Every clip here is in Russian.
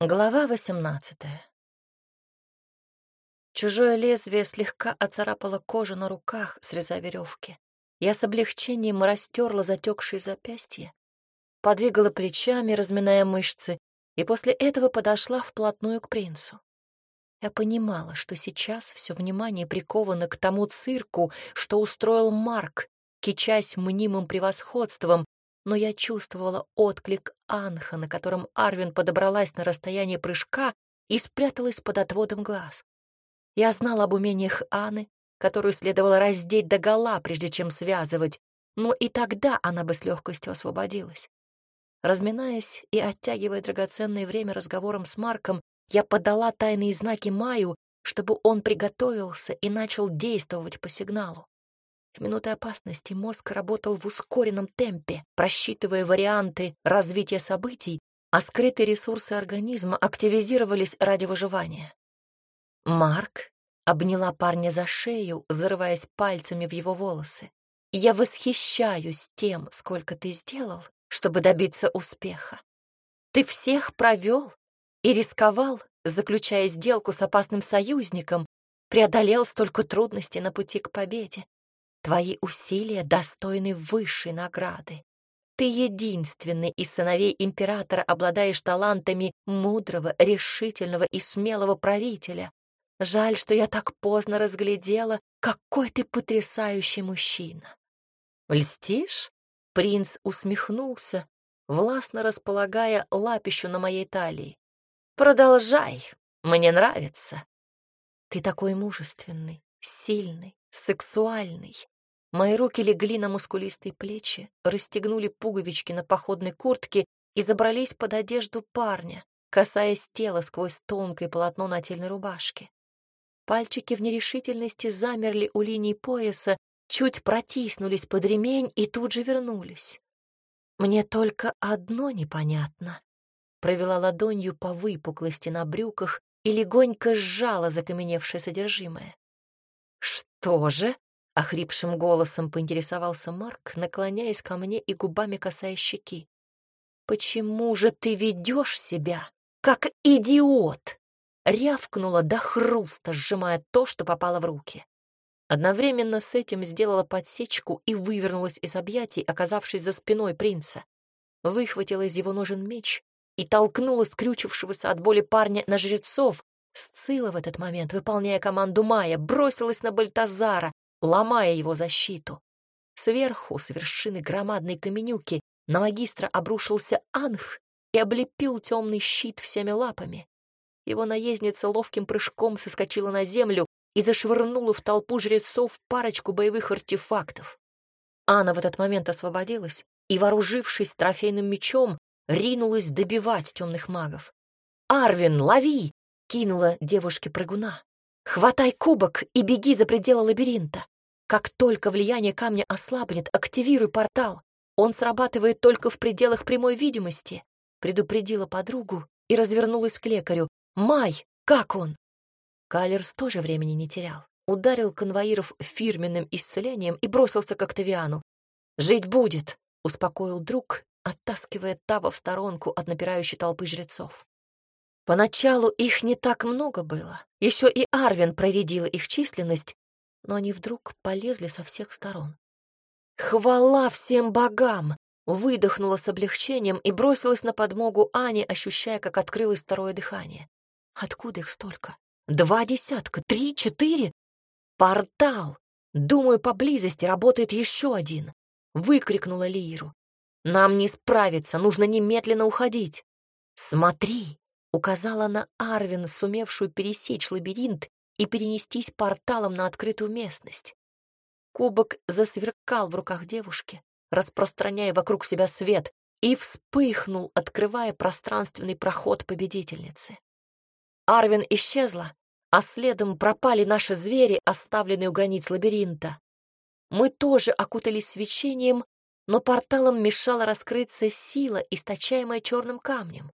Глава восемнадцатая. Чужое лезвие слегка оцарапало кожу на руках, срезая веревки. Я с облегчением растерла затекшие запястья, подвигала плечами, разминая мышцы, и после этого подошла вплотную к принцу. Я понимала, что сейчас все внимание приковано к тому цирку, что устроил Марк, кичась мнимым превосходством, но я чувствовала отклик Анха, на котором Арвин подобралась на расстояние прыжка и спряталась под отводом глаз. Я знала об умениях Анны, которую следовало раздеть догола, прежде чем связывать, но и тогда она бы с легкостью освободилась. Разминаясь и оттягивая драгоценное время разговором с Марком, я подала тайные знаки Маю, чтобы он приготовился и начал действовать по сигналу. Минуты опасности мозг работал в ускоренном темпе, просчитывая варианты развития событий, а скрытые ресурсы организма активизировались ради выживания. Марк обняла парня за шею, зарываясь пальцами в его волосы. «Я восхищаюсь тем, сколько ты сделал, чтобы добиться успеха. Ты всех провел и рисковал, заключая сделку с опасным союзником, преодолел столько трудностей на пути к победе. Твои усилия достойны высшей награды. Ты единственный из сыновей императора обладаешь талантами мудрого, решительного и смелого правителя. Жаль, что я так поздно разглядела, какой ты потрясающий мужчина. Льстишь? Принц усмехнулся, властно располагая лапищу на моей талии. Продолжай, мне нравится. Ты такой мужественный, сильный, сексуальный. Мои руки легли на мускулистые плечи, расстегнули пуговички на походной куртке и забрались под одежду парня, касаясь тела сквозь тонкое полотно нательной рубашки. Пальчики в нерешительности замерли у линии пояса, чуть протиснулись под ремень и тут же вернулись. Мне только одно непонятно. Провела ладонью по выпуклости на брюках и легонько сжала закаменевшее содержимое. «Что же?» — охрипшим голосом поинтересовался Марк, наклоняясь ко мне и губами касаясь щеки. «Почему же ты ведешь себя, как идиот?» Рявкнула до хруста, сжимая то, что попало в руки. Одновременно с этим сделала подсечку и вывернулась из объятий, оказавшись за спиной принца. Выхватила из его ножен меч и толкнула скрючившегося от боли парня на жрецов, Сцилла в этот момент, выполняя команду Майя, бросилась на Бальтазара, ломая его защиту. Сверху, с вершины громадной каменюки, на магистра обрушился Анх и облепил темный щит всеми лапами. Его наездница ловким прыжком соскочила на землю и зашвырнула в толпу жрецов парочку боевых артефактов. Анна в этот момент освободилась и, вооружившись трофейным мечом, ринулась добивать темных магов. «Арвин, лови!» Кинула девушке прыгуна. «Хватай кубок и беги за пределы лабиринта. Как только влияние камня ослабнет, активируй портал. Он срабатывает только в пределах прямой видимости», предупредила подругу и развернулась к лекарю. «Май, как он?» Калерс тоже времени не терял. Ударил конвоиров фирменным исцелением и бросился к Октавиану. «Жить будет», — успокоил друг, оттаскивая Таба в сторонку от напирающей толпы жрецов. Поначалу их не так много было. Еще и Арвин проредила их численность, но они вдруг полезли со всех сторон. «Хвала всем богам!» Выдохнула с облегчением и бросилась на подмогу Ане, ощущая, как открылось второе дыхание. Откуда их столько? Два десятка? Три? Четыре? Портал! Думаю, поблизости работает еще один. Выкрикнула Лиру. Нам не справиться, нужно немедленно уходить. Смотри, указала на Арвин, сумевшую пересечь лабиринт и перенестись порталом на открытую местность. Кубок засверкал в руках девушки, распространяя вокруг себя свет, и вспыхнул, открывая пространственный проход победительницы. Арвин исчезла, а следом пропали наши звери, оставленные у границ лабиринта. Мы тоже окутались свечением, но порталом мешала раскрыться сила, источаемая черным камнем.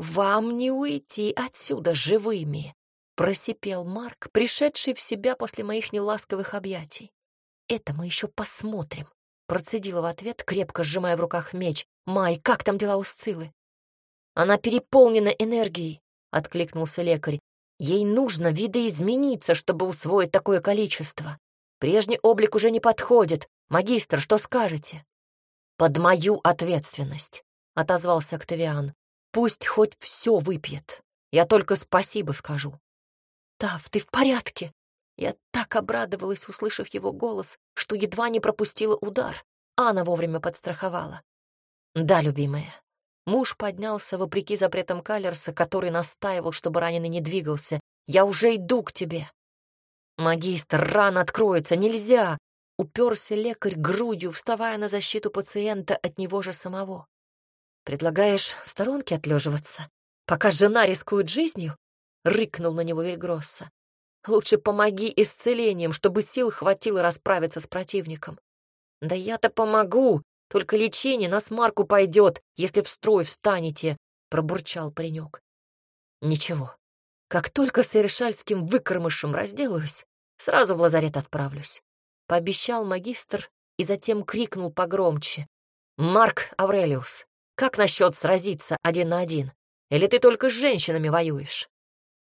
«Вам не уйти отсюда живыми!» — просипел Марк, пришедший в себя после моих неласковых объятий. «Это мы еще посмотрим», — процедила в ответ, крепко сжимая в руках меч. «Май, как там дела у Сцилы?» Она переполнена энергией, — откликнулся лекарь. Ей нужно видоизмениться, чтобы усвоить такое количество. Прежний облик уже не подходит. Магистр, что скажете? Под мою ответственность, — отозвался Октавиан. Пусть хоть все выпьет. Я только спасибо скажу. Тав, ты в порядке? Я так обрадовалась, услышав его голос, что едва не пропустила удар. Анна вовремя подстраховала. Да, любимая. Муж поднялся вопреки запретам Каллерса, который настаивал, чтобы раненый не двигался. «Я уже иду к тебе!» «Магистр, рана откроется, нельзя!» Уперся лекарь грудью, вставая на защиту пациента от него же самого. «Предлагаешь в сторонке отлеживаться, пока жена рискует жизнью?» — рыкнул на него Вильгросса. «Лучше помоги исцелением, чтобы сил хватило расправиться с противником». «Да я-то помогу, только лечение на смарку пойдет, если в строй встанете», — пробурчал паренек. «Ничего, как только с Иршальским выкормышем разделаюсь, сразу в лазарет отправлюсь», — пообещал магистр и затем крикнул погромче. «Марк Аврелиус, как насчет сразиться один на один? Или ты только с женщинами воюешь?»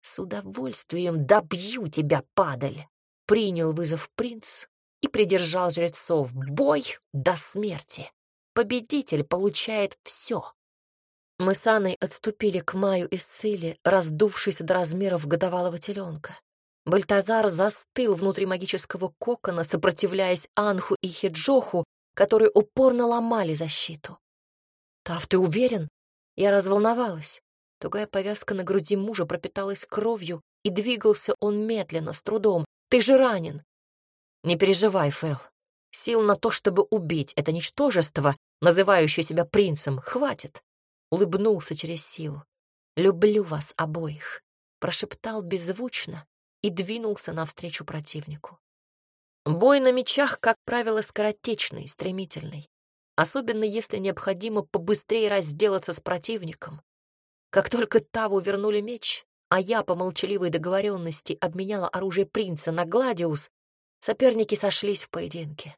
«С удовольствием добью тебя, падаль!» — принял вызов принц и придержал жрецов. «Бой до смерти! Победитель получает все!» Мы с Анной отступили к Маю из Цили, раздувшись до размеров годовалого теленка. Бальтазар застыл внутри магического кокона, сопротивляясь Анху и Хиджоху, которые упорно ломали защиту. «Тав, ты уверен?» Я разволновалась. Тугая повязка на груди мужа пропиталась кровью, и двигался он медленно, с трудом. «Ты же ранен!» «Не переживай, Фэл. Сил на то, чтобы убить это ничтожество, называющее себя принцем, хватит». Улыбнулся через силу. «Люблю вас обоих», — прошептал беззвучно и двинулся навстречу противнику. Бой на мечах, как правило, скоротечный, стремительный особенно если необходимо побыстрее разделаться с противником. Как только Таву вернули меч, а я по молчаливой договоренности обменяла оружие принца на Гладиус, соперники сошлись в поединке.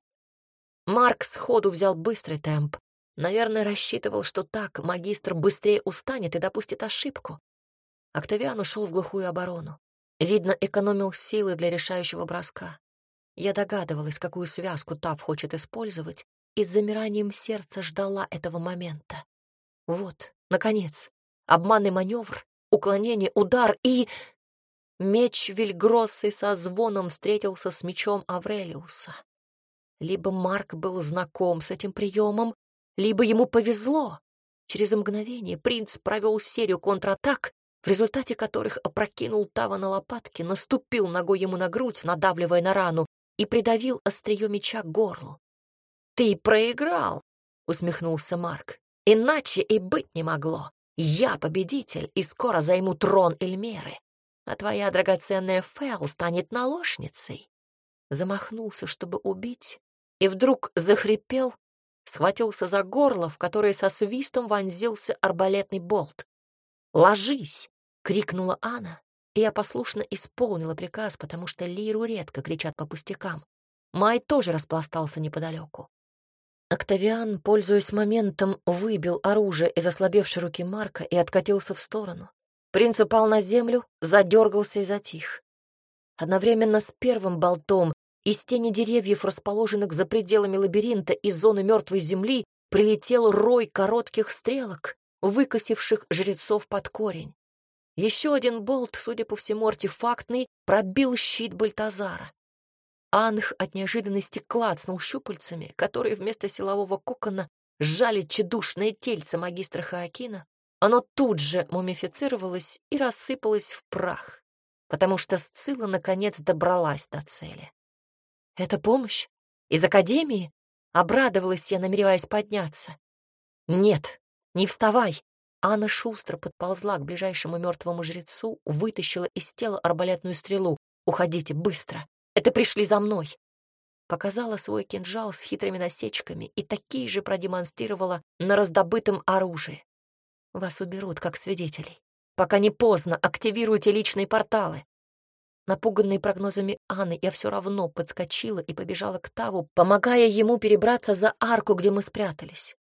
Марк сходу взял быстрый темп. Наверное, рассчитывал, что так магистр быстрее устанет и допустит ошибку. Октавиан ушел в глухую оборону. Видно, экономил силы для решающего броска. Я догадывалась, какую связку Тав хочет использовать, и с замиранием сердца ждала этого момента. Вот, наконец, обманный маневр, уклонение, удар и... Меч Вильгроссы со звоном встретился с мечом Аврелиуса. Либо Марк был знаком с этим приемом, либо ему повезло. Через мгновение принц провел серию контратак, в результате которых опрокинул Тава на лопатки, наступил ногой ему на грудь, надавливая на рану, и придавил острие меча к горлу. «Ты проиграл», — усмехнулся Марк. «Иначе и быть не могло. Я победитель и скоро займу трон Эльмеры, а твоя драгоценная Фэл станет наложницей». Замахнулся, чтобы убить, и вдруг захрипел, схватился за горло, в которое со свистом вонзился арбалетный болт. «Ложись!» — крикнула Анна, и я послушно исполнила приказ, потому что Лиру редко кричат по пустякам. Май тоже распластался неподалеку. Октавиан, пользуясь моментом, выбил оружие из ослабевшей руки Марка и откатился в сторону. Принц упал на землю, задергался и затих. Одновременно с первым болтом из тени деревьев, расположенных за пределами лабиринта и зоны мертвой земли, прилетел рой коротких стрелок, выкосивших жрецов под корень. Еще один болт, судя по всему артефактный, пробил щит Бальтазара. Анх от неожиданности клацнул щупальцами, которые вместо силового кокона сжали тщедушное тельце магистра Хаакина. Оно тут же мумифицировалось и рассыпалось в прах, потому что Сцилла наконец добралась до цели. «Это помощь? Из Академии?» — обрадовалась я, намереваясь подняться. «Нет, не вставай!» Анна шустро подползла к ближайшему мертвому жрецу, вытащила из тела арбалетную стрелу. «Уходите, быстро!» Это пришли за мной. Показала свой кинжал с хитрыми насечками и такие же продемонстрировала на раздобытом оружии. Вас уберут как свидетелей. Пока не поздно, активируйте личные порталы. Напуганный прогнозами Анны, я все равно подскочила и побежала к Таву, помогая ему перебраться за арку, где мы спрятались.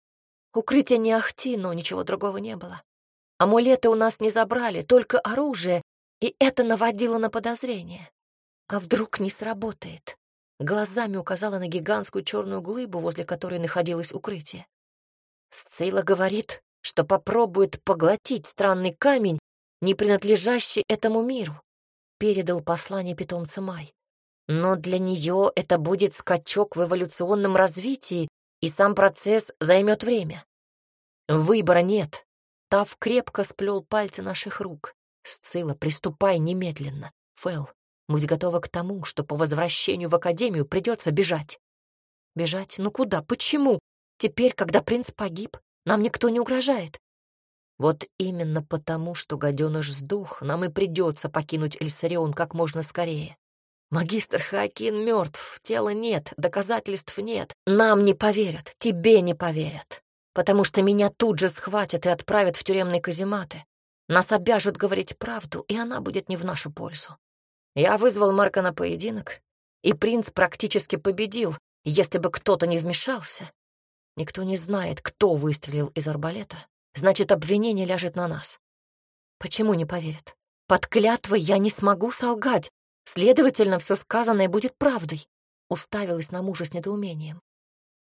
Укрытие не ахти, но ничего другого не было. Амулеты у нас не забрали, только оружие, и это наводило на подозрение. А вдруг не сработает? Глазами указала на гигантскую черную глыбу, возле которой находилось укрытие. Сцейла говорит, что попробует поглотить странный камень, не принадлежащий этому миру. Передал послание питомца Май. Но для нее это будет скачок в эволюционном развитии, и сам процесс займет время. Выбора нет. Тав крепко сплел пальцы наших рук. Сцила, приступай немедленно. Фэл, будь готова к тому, что по возвращению в академию придется бежать. Бежать? Ну куда? Почему? Теперь, когда принц погиб, нам никто не угрожает. Вот именно потому, что гаденыш сдох, нам и придется покинуть Эльсарион как можно скорее. Магистр Хакин мертв, тела нет, доказательств нет. Нам не поверят, тебе не поверят, потому что меня тут же схватят и отправят в тюремные казематы. Нас обяжут говорить правду, и она будет не в нашу пользу. Я вызвал Марка на поединок, и принц практически победил, если бы кто-то не вмешался. Никто не знает, кто выстрелил из арбалета. Значит, обвинение ляжет на нас. Почему не поверят? Под клятвой я не смогу солгать. Следовательно, все сказанное будет правдой. Уставилась на мужа с недоумением.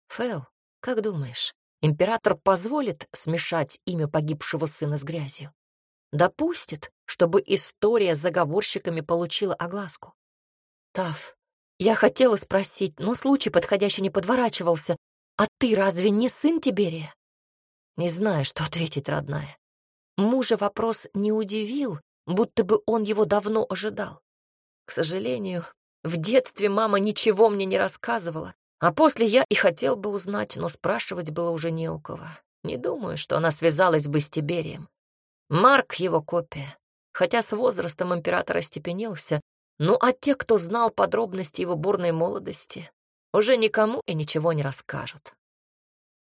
Фэл, как думаешь, император позволит смешать имя погибшего сына с грязью? Допустит, чтобы история с заговорщиками получила огласку? Тав, я хотела спросить, но случай подходящий не подворачивался. А ты разве не сын Тиберия? Не знаю, что ответить, родная. Мужа вопрос не удивил, будто бы он его давно ожидал. К сожалению, в детстве мама ничего мне не рассказывала, а после я и хотел бы узнать, но спрашивать было уже не у кого. Не думаю, что она связалась бы с Тиберием. Марк — его копия, хотя с возрастом император остепенился, ну а те, кто знал подробности его бурной молодости, уже никому и ничего не расскажут.